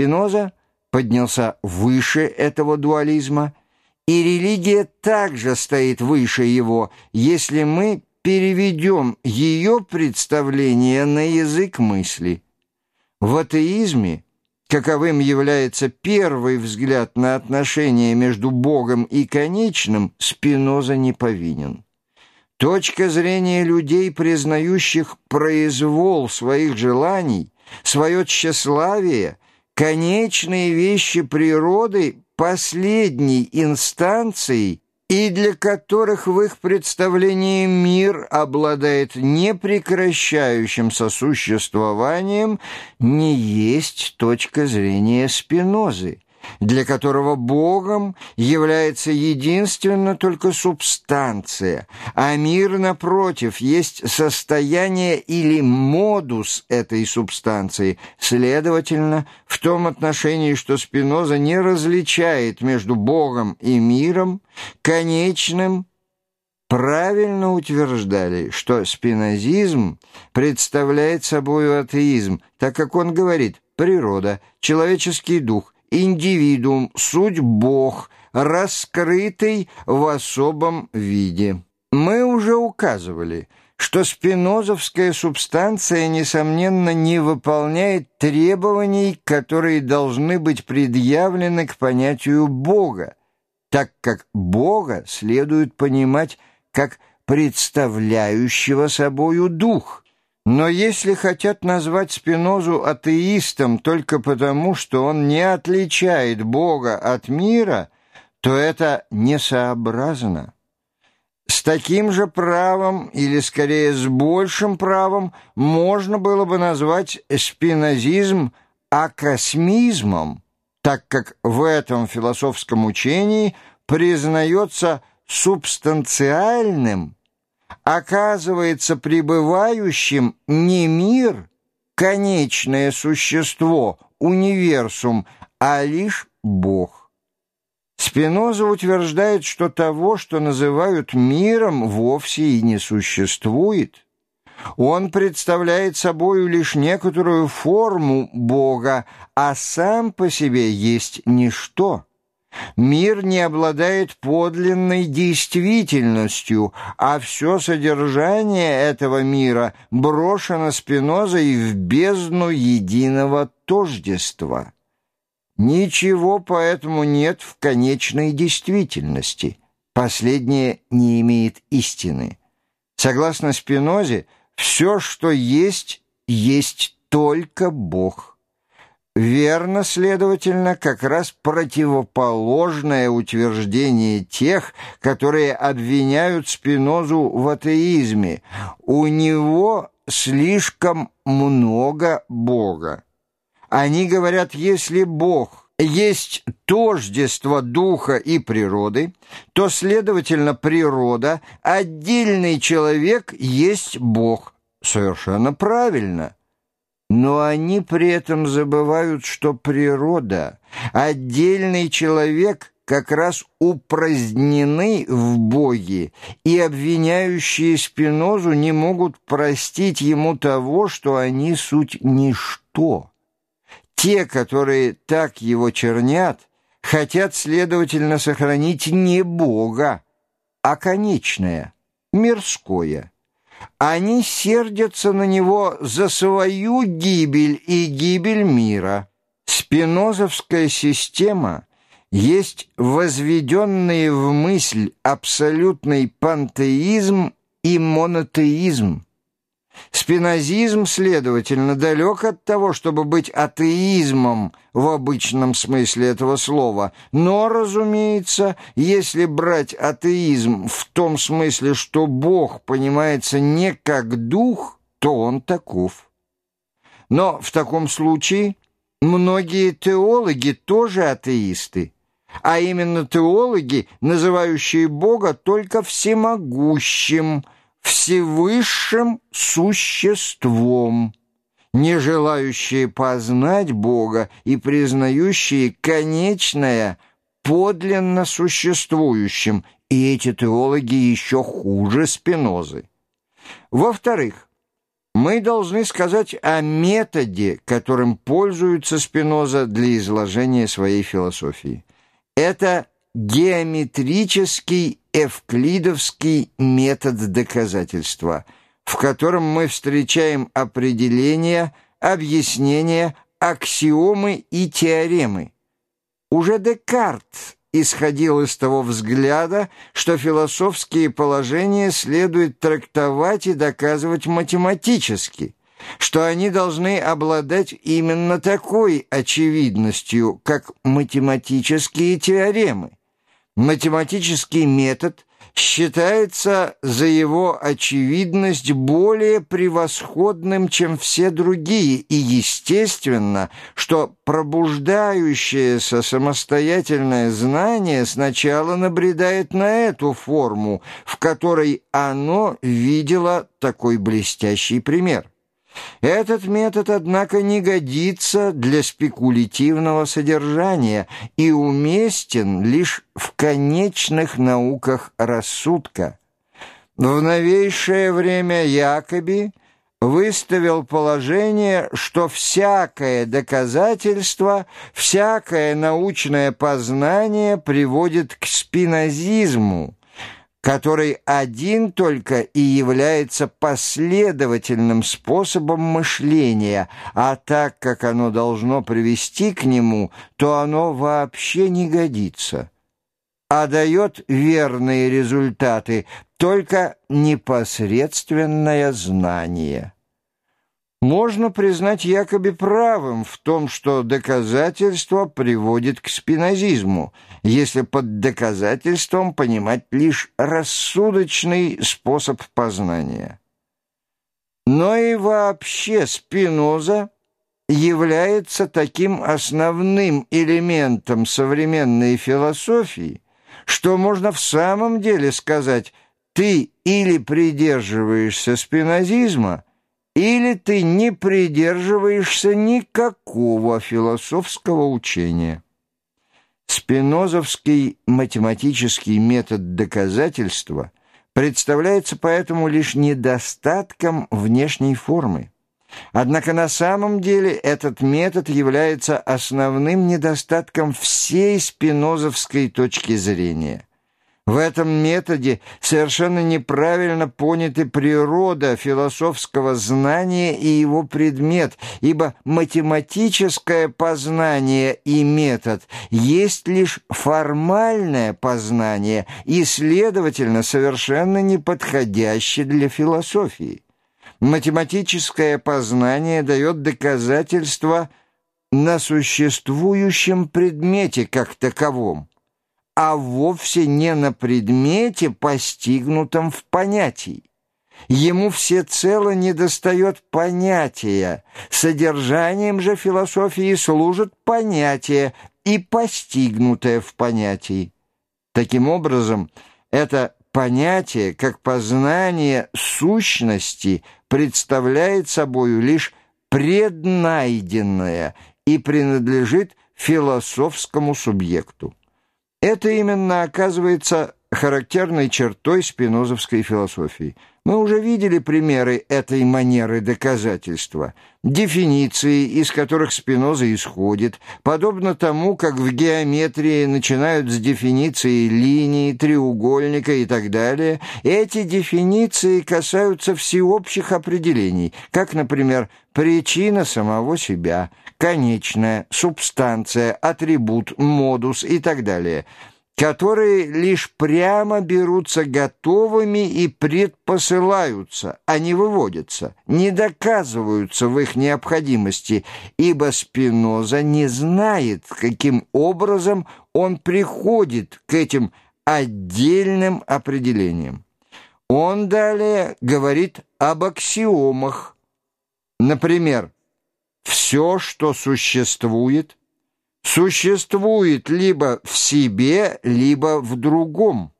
Спиноза поднялся выше этого дуализма, и религия также стоит выше его, если мы переведем ее представление на язык мысли. В атеизме, каковым является первый взгляд на отношения между Богом и конечным, Спиноза не повинен. Точка зрения людей, признающих произвол своих желаний, свое тщеславие, конечные вещи природы последней инстанцией и для которых в их представлении мир обладает непрекращающимся существованием, не есть точка зрения Спинозы, для которого Богом является единственно только субстанция, а мир, напротив, есть состояние или модус этой субстанции. Следовательно, в том отношении, что Спиноза не различает между Богом и миром, конечным правильно утверждали, что спинозизм представляет собой атеизм, так как он говорит «природа, человеческий дух» индивидуум, суть Бог, раскрытый в особом виде. Мы уже указывали, что спинозовская субстанция, несомненно, не выполняет требований, которые должны быть предъявлены к понятию Бога, так как Бога следует понимать как представляющего собою дух – но если хотят назвать Спинозу атеистом только потому, что он не отличает Бога от мира, то это несообразно. С таким же правом, или скорее с большим правом, можно было бы назвать спинозизм акосмизмом, так как в этом философском учении признается субстанциальным – оказывается пребывающим не мир, конечное существо, универсум, а лишь Бог. Спиноза утверждает, что того, что называют миром, вовсе и не существует. Он представляет собою лишь некоторую форму Бога, а сам по себе есть ничто. Мир не обладает подлинной действительностью, а все содержание этого мира брошено спинозой в бездну единого тождества. Ничего поэтому нет в конечной действительности. Последнее не имеет истины. Согласно Спинозе, все, что есть, есть только Бог. Верно, следовательно, как раз противоположное утверждение тех, которые обвиняют Спинозу в атеизме. У него слишком много Бога. Они говорят, если Бог есть тождество духа и природы, то, следовательно, природа, отдельный человек есть Бог. Совершенно правильно но они при этом забывают, что природа, отдельный человек как раз упразднены в Боге, и обвиняющие Спинозу не могут простить ему того, что они суть ничто. Те, которые так его чернят, хотят, следовательно, сохранить не Бога, а конечное, мирское. Они сердятся на него за свою гибель и гибель мира. Спинозовская система есть возведенный в мысль абсолютный пантеизм и монотеизм. Спинозизм, следовательно, далек от того, чтобы быть атеизмом в обычном смысле этого слова, но, разумеется, если брать атеизм в том смысле, что Бог понимается не как дух, то он таков. Но в таком случае многие теологи тоже атеисты, а именно теологи, называющие Бога только всемогущим – всевысшим существом, не желающие познать Бога и признающие конечное подлинно существующим, и эти теологи еще хуже Спинозы. Во-вторых, мы должны сказать о методе, которым пользуется Спиноза для изложения своей философии. Это геометрический эвклидовский метод доказательства, в котором мы встречаем определения, объяснения, аксиомы и теоремы. Уже Декарт исходил из того взгляда, что философские положения следует трактовать и доказывать математически, что они должны обладать именно такой очевидностью, как математические теоремы. Математический метод считается за его очевидность более превосходным, чем все другие, и естественно, что пробуждающееся самостоятельное знание сначала набредает на эту форму, в которой оно видело такой блестящий пример. Этот метод, однако, не годится для спекулятивного содержания и уместен лишь в конечных науках рассудка. В новейшее время Якоби выставил положение, что всякое доказательство, всякое научное познание приводит к спинозизму, который один только и является последовательным способом мышления, а так как оно должно привести к нему, то оно вообще не годится, а дает верные результаты только непосредственное знание. Можно признать якобы правым в том, что доказательство приводит к спинозизму, если под доказательством понимать лишь рассудочный способ познания. Но и вообще Спиноза является таким основным элементом современной философии, что можно в самом деле сказать «ты или придерживаешься спинозизма», или ты не придерживаешься никакого философского учения. Спинозовский математический метод доказательства представляется поэтому лишь недостатком внешней формы. Однако на самом деле этот метод является основным недостатком всей спинозовской точки зрения – в этом методе совершенно неправильно поняты природа философского знания и его предмет, ибо математическое познание и метод есть лишь формальное познание и, следовательно, совершенно неподходящее для философии. Математическое познание дает доказательства на существующем предмете как таковом а вовсе не на предмете, постигнутом в понятии. Ему всецело недостает понятия, содержанием же философии служит понятие и постигнутое в понятии. Таким образом, это понятие, как познание сущности, представляет собою лишь преднайденное и принадлежит философскому субъекту. Это именно оказывается характерной чертой спинозовской философии. Мы уже видели примеры этой манеры доказательства, дефиниции, из которых Спиноза исходит, подобно тому, как в геометрии начинают с дефиниции линии, треугольника и так далее. Эти дефиниции касаются всеобщих определений, как, например, причина самого себя, конечная, субстанция, атрибут, модус и так далее – которые лишь прямо берутся готовыми и предпосылаются, а не выводятся, не доказываются в их необходимости, ибо Спиноза не знает, каким образом он приходит к этим отдельным определениям. Он далее говорит об аксиомах. Например, «все, что существует – существует либо в себе, либо в другом.